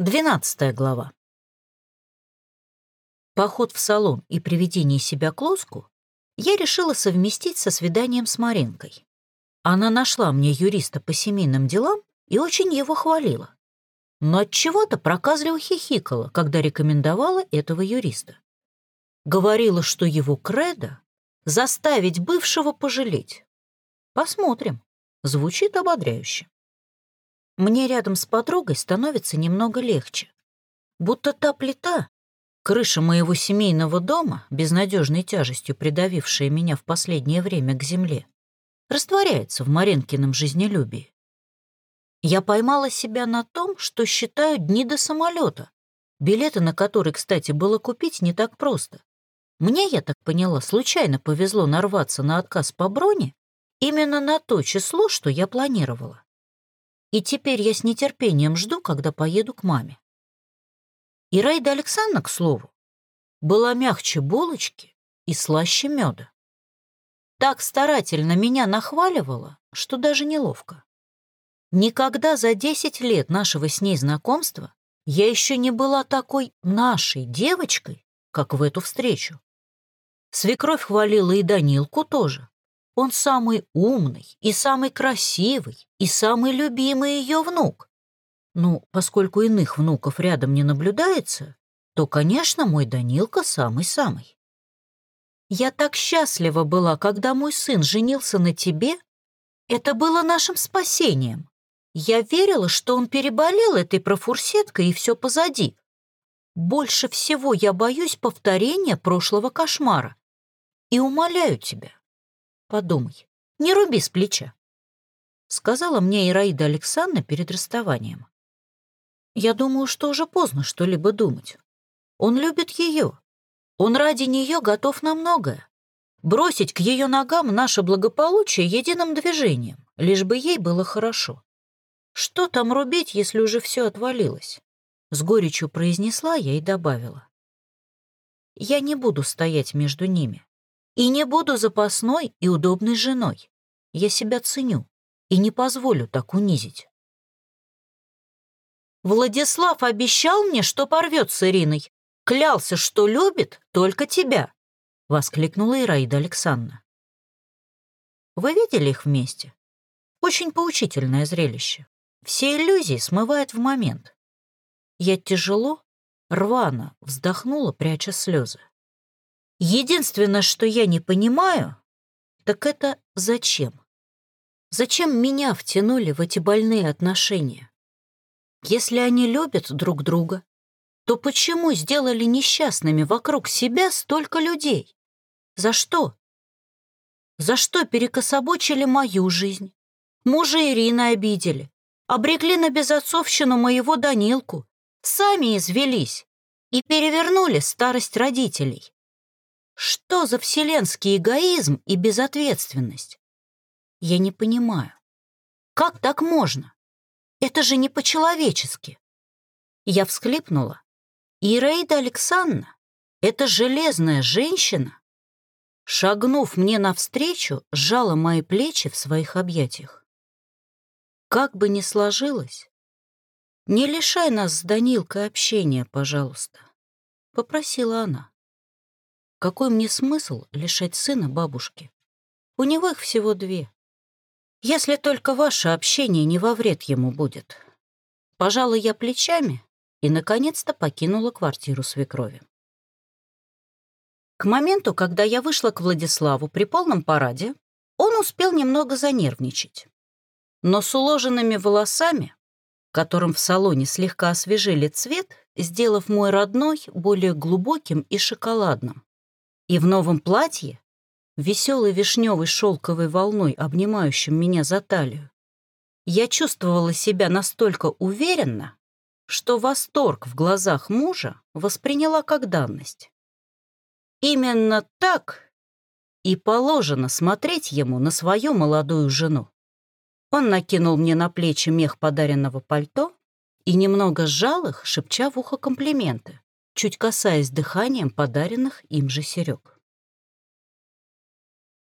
Двенадцатая глава. Поход в салон и приведение себя к лоску я решила совместить со свиданием с Маринкой. Она нашла мне юриста по семейным делам и очень его хвалила. Но от чего то проказливо хихикала, когда рекомендовала этого юриста. Говорила, что его кредо — заставить бывшего пожалеть. Посмотрим. Звучит ободряюще. Мне рядом с подругой становится немного легче. Будто та плита, крыша моего семейного дома, безнадежной тяжестью придавившая меня в последнее время к земле, растворяется в Маренкином жизнелюбии. Я поймала себя на том, что считаю дни до самолета, билеты на который, кстати, было купить не так просто. Мне, я так поняла, случайно повезло нарваться на отказ по броне именно на то число, что я планировала. И теперь я с нетерпением жду, когда поеду к маме. И Райда Александровна, к слову, была мягче булочки и слаще меда. Так старательно меня нахваливала, что даже неловко. Никогда за десять лет нашего с ней знакомства я еще не была такой нашей девочкой, как в эту встречу. Свекровь хвалила и Данилку тоже. Он самый умный и самый красивый и самый любимый ее внук. Ну, поскольку иных внуков рядом не наблюдается, то, конечно, мой Данилка самый-самый. Я так счастлива была, когда мой сын женился на тебе. Это было нашим спасением. Я верила, что он переболел этой профурсеткой и все позади. Больше всего я боюсь повторения прошлого кошмара. И умоляю тебя, Подумай, не руби с плеча», — сказала мне Ираида Александровна перед расставанием. «Я думаю, что уже поздно что-либо думать. Он любит ее. Он ради нее готов на многое. Бросить к ее ногам наше благополучие единым движением, лишь бы ей было хорошо. Что там рубить, если уже все отвалилось?» С горечью произнесла я и добавила. «Я не буду стоять между ними. И не буду запасной и удобной женой. Я себя ценю и не позволю так унизить. Владислав обещал мне, что порвет с Ириной. Клялся, что любит только тебя, — воскликнула Ираида Александровна. Вы видели их вместе? Очень поучительное зрелище. Все иллюзии смывает в момент. Я тяжело, рвано вздохнула, пряча слезы. Единственное, что я не понимаю, так это зачем? Зачем меня втянули в эти больные отношения? Если они любят друг друга, то почему сделали несчастными вокруг себя столько людей? За что? За что перекособочили мою жизнь? Мужа Ирины обидели, обрекли на безотцовщину моего Данилку, сами извелись и перевернули старость родителей. Что за вселенский эгоизм и безответственность? Я не понимаю. Как так можно? Это же не по-человечески. Я всхлипнула. И Раида Александровна, эта железная женщина, шагнув мне навстречу, сжала мои плечи в своих объятиях. Как бы ни сложилось, не лишай нас с Данилкой общения, пожалуйста, — попросила она. Какой мне смысл лишать сына бабушки? У него их всего две. Если только ваше общение не во вред ему будет. Пожалуй, я плечами и, наконец-то, покинула квартиру свекрови. К моменту, когда я вышла к Владиславу при полном параде, он успел немного занервничать. Но с уложенными волосами, которым в салоне слегка освежили цвет, сделав мой родной более глубоким и шоколадным, и в новом платье, веселой вишневой шелковой волной, обнимающим меня за талию, я чувствовала себя настолько уверенно, что восторг в глазах мужа восприняла как данность. Именно так и положено смотреть ему на свою молодую жену. Он накинул мне на плечи мех подаренного пальто и немного сжал их, шепча в ухо комплименты чуть касаясь дыханием подаренных им же серег.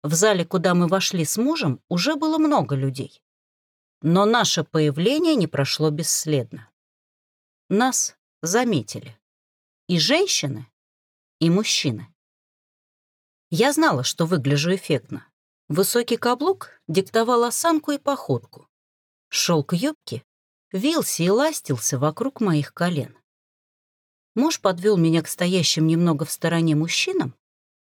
В зале, куда мы вошли с мужем, уже было много людей. Но наше появление не прошло бесследно. Нас заметили. И женщины, и мужчины. Я знала, что выгляжу эффектно. Высокий каблук диктовал осанку и походку. Шелк юбки вился и ластился вокруг моих колен. Муж подвел меня к стоящим немного в стороне мужчинам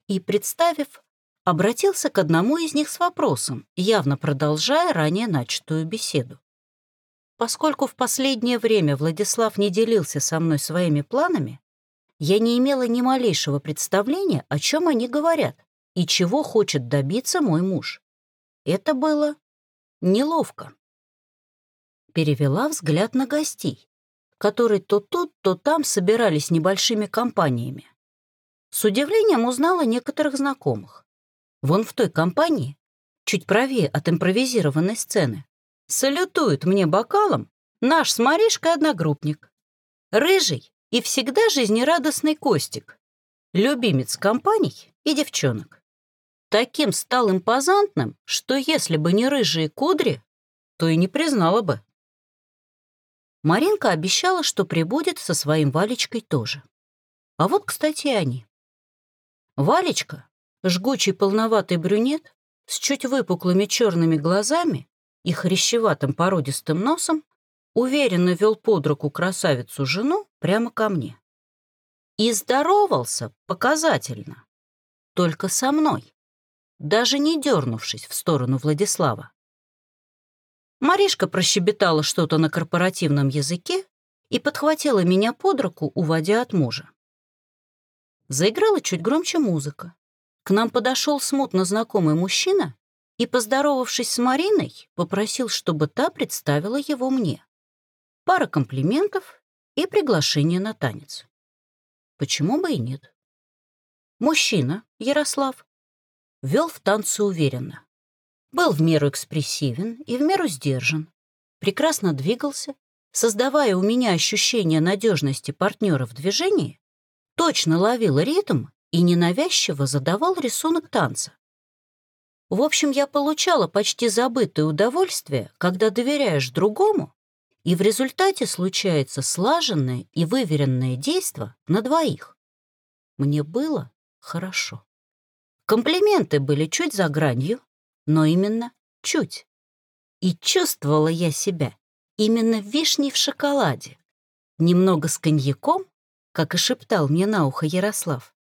и, представив, обратился к одному из них с вопросом, явно продолжая ранее начатую беседу. Поскольку в последнее время Владислав не делился со мной своими планами, я не имела ни малейшего представления, о чем они говорят и чего хочет добиться мой муж. Это было неловко. Перевела взгляд на гостей, которые то тут, то там собирались небольшими компаниями. С удивлением узнала некоторых знакомых. Вон в той компании, чуть правее от импровизированной сцены, салютует мне бокалом наш с Маришкой одногруппник. Рыжий и всегда жизнерадостный Костик, любимец компаний и девчонок. Таким стал импозантным, что если бы не рыжие кудри, то и не признала бы. Маринка обещала, что прибудет со своим Валечкой тоже. А вот, кстати, они. Валечка жгучий полноватый брюнет с чуть выпуклыми черными глазами и хрящеватым породистым носом уверенно вел под руку красавицу-жену прямо ко мне. И здоровался показательно, только со мной, даже не дернувшись в сторону Владислава. Маришка прощебетала что-то на корпоративном языке и подхватила меня под руку, уводя от мужа. Заиграла чуть громче музыка. К нам подошел смутно знакомый мужчина и, поздоровавшись с Мариной, попросил, чтобы та представила его мне. Пара комплиментов и приглашение на танец. Почему бы и нет? Мужчина, Ярослав, вел в танце уверенно. Был в меру экспрессивен и в меру сдержан. Прекрасно двигался, создавая у меня ощущение надежности партнера в движении, точно ловил ритм и ненавязчиво задавал рисунок танца. В общем, я получала почти забытое удовольствие, когда доверяешь другому, и в результате случается слаженное и выверенное действо на двоих. Мне было хорошо. Комплименты были чуть за гранью, но именно чуть. И чувствовала я себя именно вишней в шоколаде, немного с коньяком, как и шептал мне на ухо Ярослав,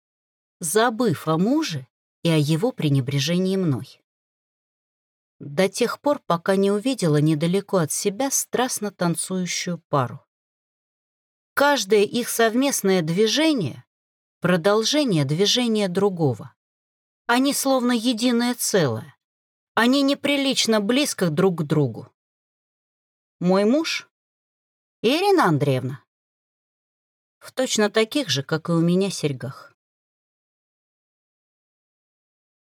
забыв о муже и о его пренебрежении мной. До тех пор, пока не увидела недалеко от себя страстно танцующую пару. Каждое их совместное движение — продолжение движения другого. Они словно единое целое. Они неприлично близко друг к другу. Мой муж — Ирина Андреевна. В точно таких же, как и у меня, серьгах.